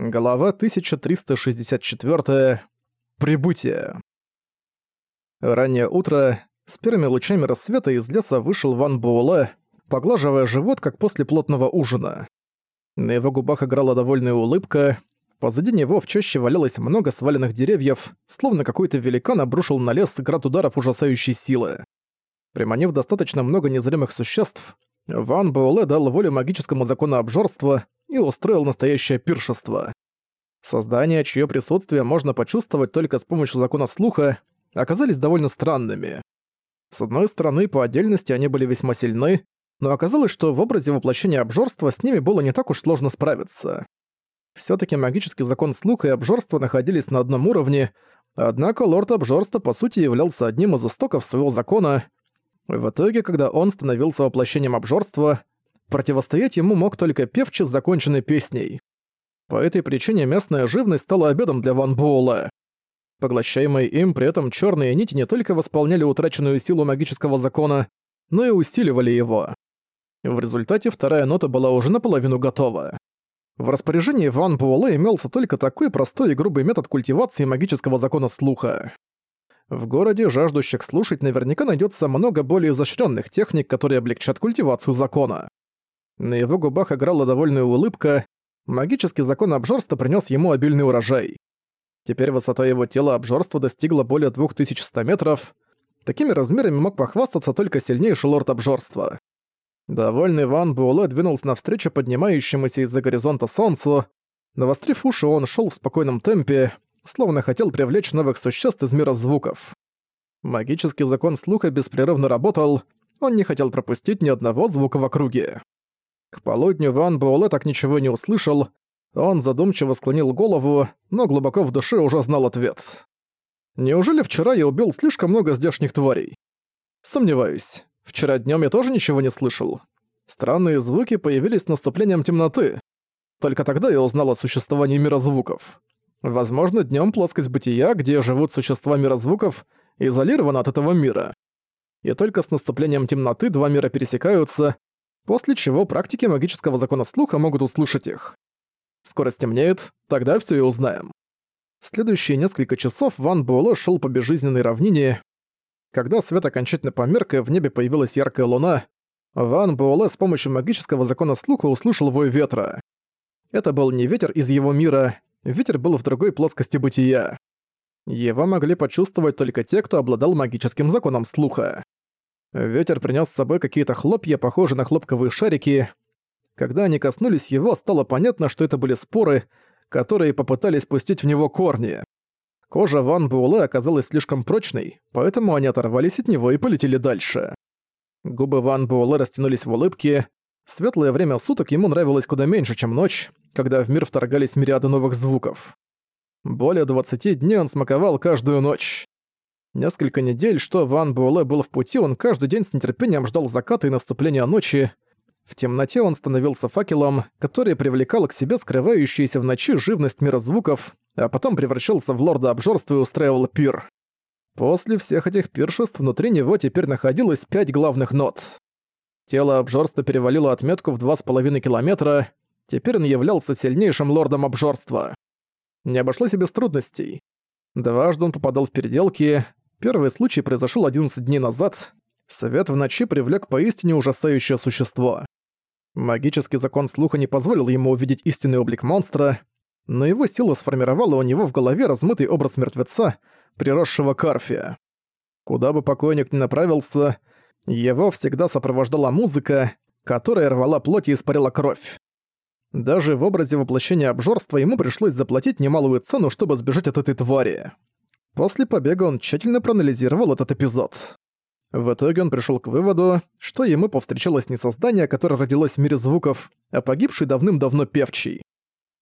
Глава 1364. Прибытие. Раннее утро. С первыми лучами рассвета из леса вышел Ван Буэлэ, поглаживая живот, как после плотного ужина. На его губах играла довольная улыбка. Позади него в чаще валялось много сваленных деревьев, словно какой-то великан обрушил на лес град ударов ужасающей силы. Приманив достаточно много незримых существ, Ван Буэлэ дал волю магическому закону обжорства и устроил настоящее пиршество. Создания, чье присутствие можно почувствовать только с помощью закона слуха, оказались довольно странными. С одной стороны, по отдельности они были весьма сильны, но оказалось, что в образе воплощения обжорства с ними было не так уж сложно справиться. все таки магический закон слуха и обжорства находились на одном уровне, однако лорд обжорства по сути являлся одним из истоков своего закона. В итоге, когда он становился воплощением обжорства, Противостоять ему мог только певчий с законченной песней. По этой причине местная живность стала обедом для Ван Буэлла. Поглощаемые им при этом черные нити не только восполняли утраченную силу магического закона, но и усиливали его. В результате вторая нота была уже наполовину готова. В распоряжении Ван Буэлэ имелся только такой простой и грубый метод культивации магического закона слуха. В городе жаждущих слушать наверняка найдется много более изощренных техник, которые облегчат культивацию закона. На его губах играла довольная улыбка. Магический закон обжорства принес ему обильный урожай. Теперь высота его тела обжорства достигла более 2100 метров. Такими размерами мог похвастаться только сильнейший лорд обжорства. Довольный Ван Буэлэ двинулся навстречу поднимающемуся из-за горизонта солнцу. Навострив уши, он шел в спокойном темпе, словно хотел привлечь новых существ из мира звуков. Магический закон слуха беспрерывно работал, он не хотел пропустить ни одного звука в округе. К полудню Ван Буэлэ так ничего не услышал. Он задумчиво склонил голову, но глубоко в душе уже знал ответ. «Неужели вчера я убил слишком много здешних тварей?» «Сомневаюсь. Вчера днем я тоже ничего не слышал. Странные звуки появились с наступлением темноты. Только тогда я узнал о существовании мира звуков. Возможно, днем плоскость бытия, где живут существа мира звуков, изолирована от этого мира. И только с наступлением темноты два мира пересекаются, после чего практики магического закона слуха могут услышать их. Скоро стемнеет, тогда все и узнаем. Следующие несколько часов Ван Буэлэ шел по безжизненной равнине. Когда свет окончательно померк и в небе появилась яркая луна, Ван Буэлэ с помощью магического закона слуха услышал вой ветра. Это был не ветер из его мира, ветер был в другой плоскости бытия. Его могли почувствовать только те, кто обладал магическим законом слуха. Ветер принес с собой какие-то хлопья, похожие на хлопковые шарики. Когда они коснулись его, стало понятно, что это были споры, которые попытались пустить в него корни. Кожа Ван Буэлэ оказалась слишком прочной, поэтому они оторвались от него и полетели дальше. Губы Ван Буэлэ растянулись в улыбке. Светлое время суток ему нравилось куда меньше, чем ночь, когда в мир вторгались мириады новых звуков. Более 20 дней он смаковал каждую ночь. Несколько недель, что Ван Буэлэ был в пути, он каждый день с нетерпением ждал заката и наступления ночи. В темноте он становился факелом, который привлекал к себе скрывающуюся в ночи живность мира звуков, а потом превращался в лорда обжорства и устраивал пир. После всех этих пиршеств внутри него теперь находилось пять главных нот. Тело обжорства перевалило отметку в два с половиной километра, теперь он являлся сильнейшим лордом обжорства. Не обошлось и без трудностей. Дважды он попадал в переделки, Первый случай произошел 11 дней назад. Совет в ночи привлек поистине ужасающее существо. Магический закон слуха не позволил ему увидеть истинный облик монстра, но его сила сформировала у него в голове размытый образ мертвеца, приросшего к арфе. Куда бы покойник ни направился, его всегда сопровождала музыка, которая рвала плоть и испарила кровь. Даже в образе воплощения обжорства ему пришлось заплатить немалую цену, чтобы сбежать от этой твари. После побега он тщательно проанализировал этот эпизод. В итоге он пришел к выводу, что ему повстречалось не создание, которое родилось в мире звуков, а погибший давным-давно певчий.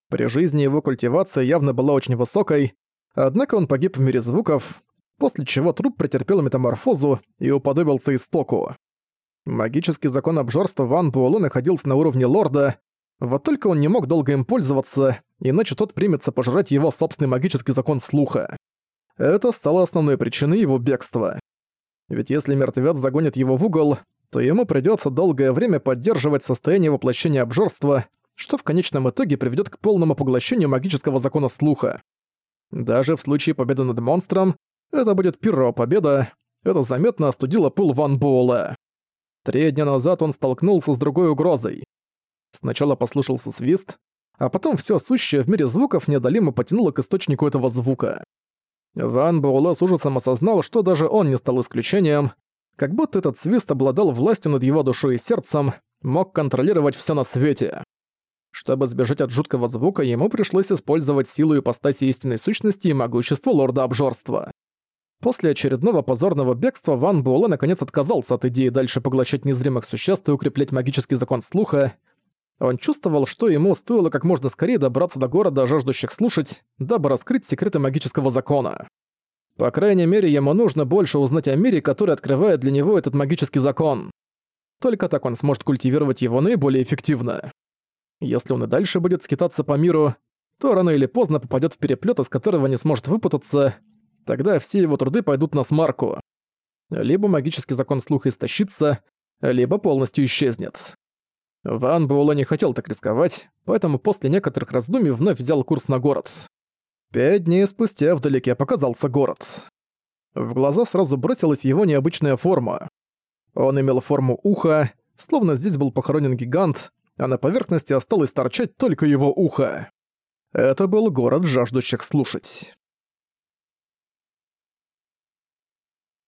При жизни его культивация явно была очень высокой, однако он погиб в мире звуков, после чего труп претерпел метаморфозу и уподобился истоку. Магический закон обжорства Ван Буэлэ находился на уровне лорда, вот только он не мог долго им пользоваться, иначе тот примется пожрать его собственный магический закон слуха. Это стало основной причиной его бегства. Ведь если мертвец загонит его в угол, то ему придётся долгое время поддерживать состояние воплощения обжорства, что в конечном итоге приведет к полному поглощению магического закона слуха. Даже в случае победы над монстром, это будет первая победа, это заметно остудило пыл Ван Буэлэ. Три дня назад он столкнулся с другой угрозой. Сначала послышался свист, а потом все сущее в мире звуков неодолимо потянуло к источнику этого звука. Ван Буэлэ с ужасом осознал, что даже он не стал исключением, как будто этот свист обладал властью над его душой и сердцем, мог контролировать все на свете. Чтобы сбежать от жуткого звука, ему пришлось использовать силу ипостаси истинной сущности и могущество лорда обжорства. После очередного позорного бегства Ван Буэлэ наконец отказался от идеи дальше поглощать незримых существ и укреплять магический закон слуха. Он чувствовал, что ему стоило как можно скорее добраться до города, жаждущих слушать, дабы раскрыть секреты магического закона. По крайней мере, ему нужно больше узнать о мире, который открывает для него этот магический закон. Только так он сможет культивировать его наиболее эффективно. Если он и дальше будет скитаться по миру, то рано или поздно попадет в переплет, из которого не сможет выпутаться, тогда все его труды пойдут на смарку. Либо магический закон слуха истощится, либо полностью исчезнет. Ван Буэлэ не хотел так рисковать, поэтому после некоторых раздумий вновь взял курс на город. Пять дней спустя вдалеке показался город. В глаза сразу бросилась его необычная форма. Он имел форму уха, словно здесь был похоронен гигант, а на поверхности осталось торчать только его ухо. Это был город жаждущих слушать.